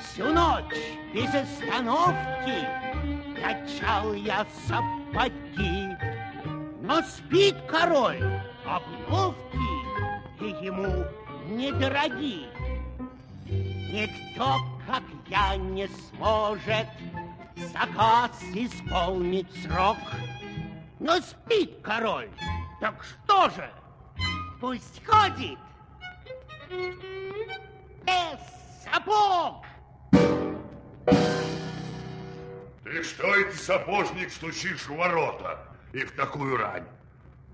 Всю ночь без остановки качал я сапоги. Но спит король, обновки ему недороги. Никто, как я, не сможет заказ исполнить срок. Но спит король, так что же? Пусть ходит без сапог. Ты что это, сапожник, стучишь в ворота и в такую рань?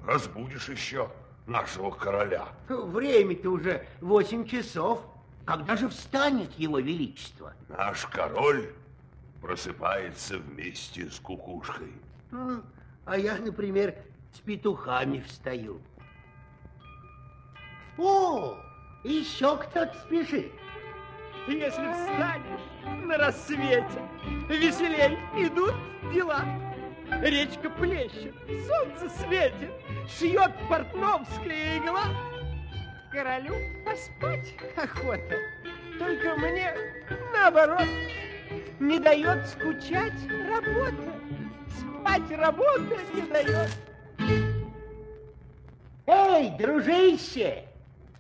Разбудишь еще нашего короля. Время-то уже восемь часов. Когда же встанет его величество? Наш король просыпается вместе с кукушкой. А я, например, с петухами встаю. О, еще кто-то спешит. Если встанешь на рассвете, веселей идут дела. Речка плещет, солнце светит, шьет портновская игла. Королю поспать охота, только мне наоборот не дает скучать работа. Спать работа не дает. Эй, дружище,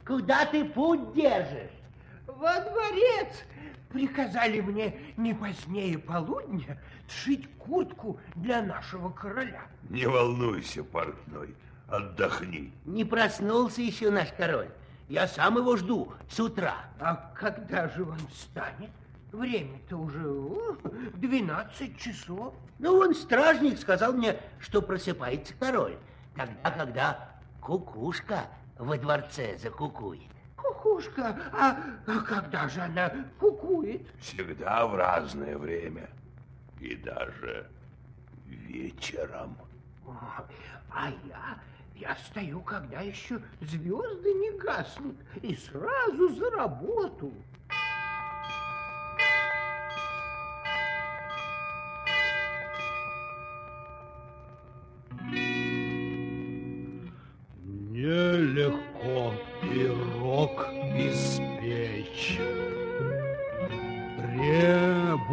куда ты путь держишь? Во дворец приказали мне не позднее полудня сшить куртку для нашего короля. Не волнуйся, портной, отдохни. Не проснулся еще наш король. Я сам его жду с утра. А когда же он встанет? Время-то уже 12 часов. Ну, он стражник сказал мне, что просыпается король. Тогда, когда кукушка во дворце закукует. Кукушка? А, а когда же она кукует? Всегда в разное время. И даже вечером. А я, я стою, когда еще звезды не гаснут, и сразу за работу.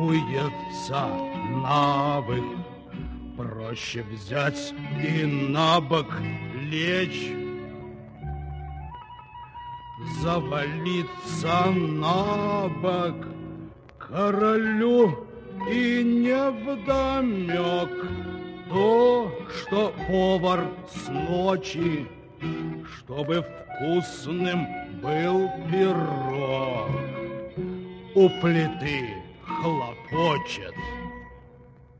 Требуется навык. Проще взять и на бок лечь. Завалиться на бок королю и не вдомек то, что повар с ночи чтобы вкусным был пирог. У плиты хлопочет.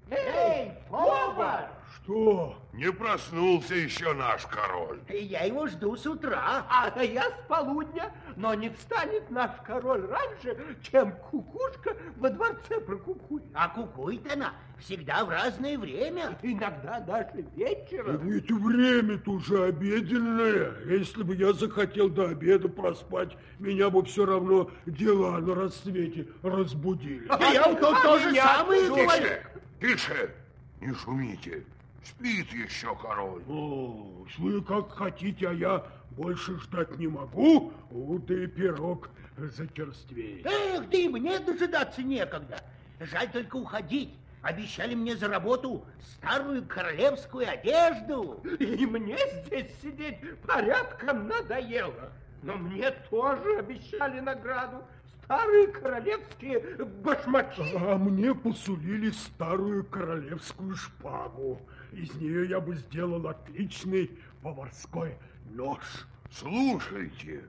Эй, повар! Что? Не проснулся еще наш король. Я его жду с утра. А я с полудня, но не встанет наш король раньше, чем кукушка во дворце прокукует. А кукует она всегда в разное время. Иногда даже вечером. Ведь время-то уже обеденное. Если бы я захотел до обеда проспать, меня бы все равно дела на рассвете разбудили. А я то, то же самое говорю. Тише, тише, не шумите. Спит еще король. О, вы как хотите, а я больше ждать не могу. Вот и пирог зачерствеет. Эх, да и мне дожидаться некогда. Жаль только уходить. Обещали мне за работу старую королевскую одежду. И мне здесь сидеть порядком надоело. Но мне тоже обещали награду старые королевские башмаки. А мне посулили старую королевскую шпагу. Из нее я бы сделал отличный поварской нож. Слушайте,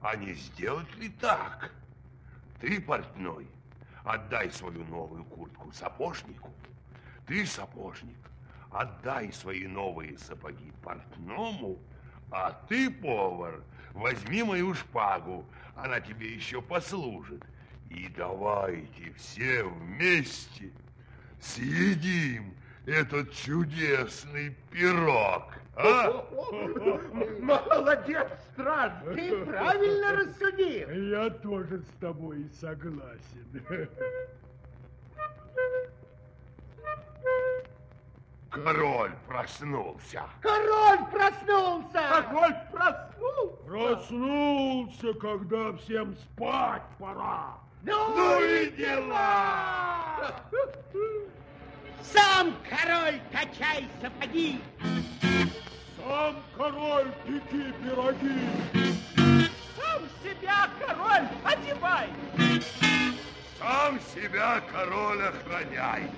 а не сделать ли так? Ты, портной, отдай свою новую куртку сапожнику. Ты, сапожник, отдай свои новые сапоги портному, а ты, повар, возьми мою шпагу, она тебе еще послужит. И давайте все вместе съедим этот чудесный пирог. А? Молодец, страж, ты правильно рассудил. Я тоже с тобой согласен. Король проснулся. Король проснулся! Король проснулся. Когда всем спать пора. Ну, и дела! Сам король качай сапоги! Сам король пеки пироги. Сам себя, король, одевай. Сам себя, король, охраняй.